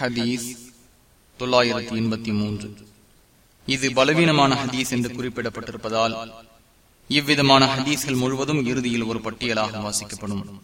ஹதீஸ் தொள்ளாயிரத்தி எண்பத்தி மூன்று. இது பலவீனமான ஹதீஸ் என்று குறிப்பிடப்பட்டிருப்பதால் இவ்விதமான ஹதீஸ்கள் முழுவதும் இறுதியில் ஒரு பட்டியலாக வாசிக்கப்படும்.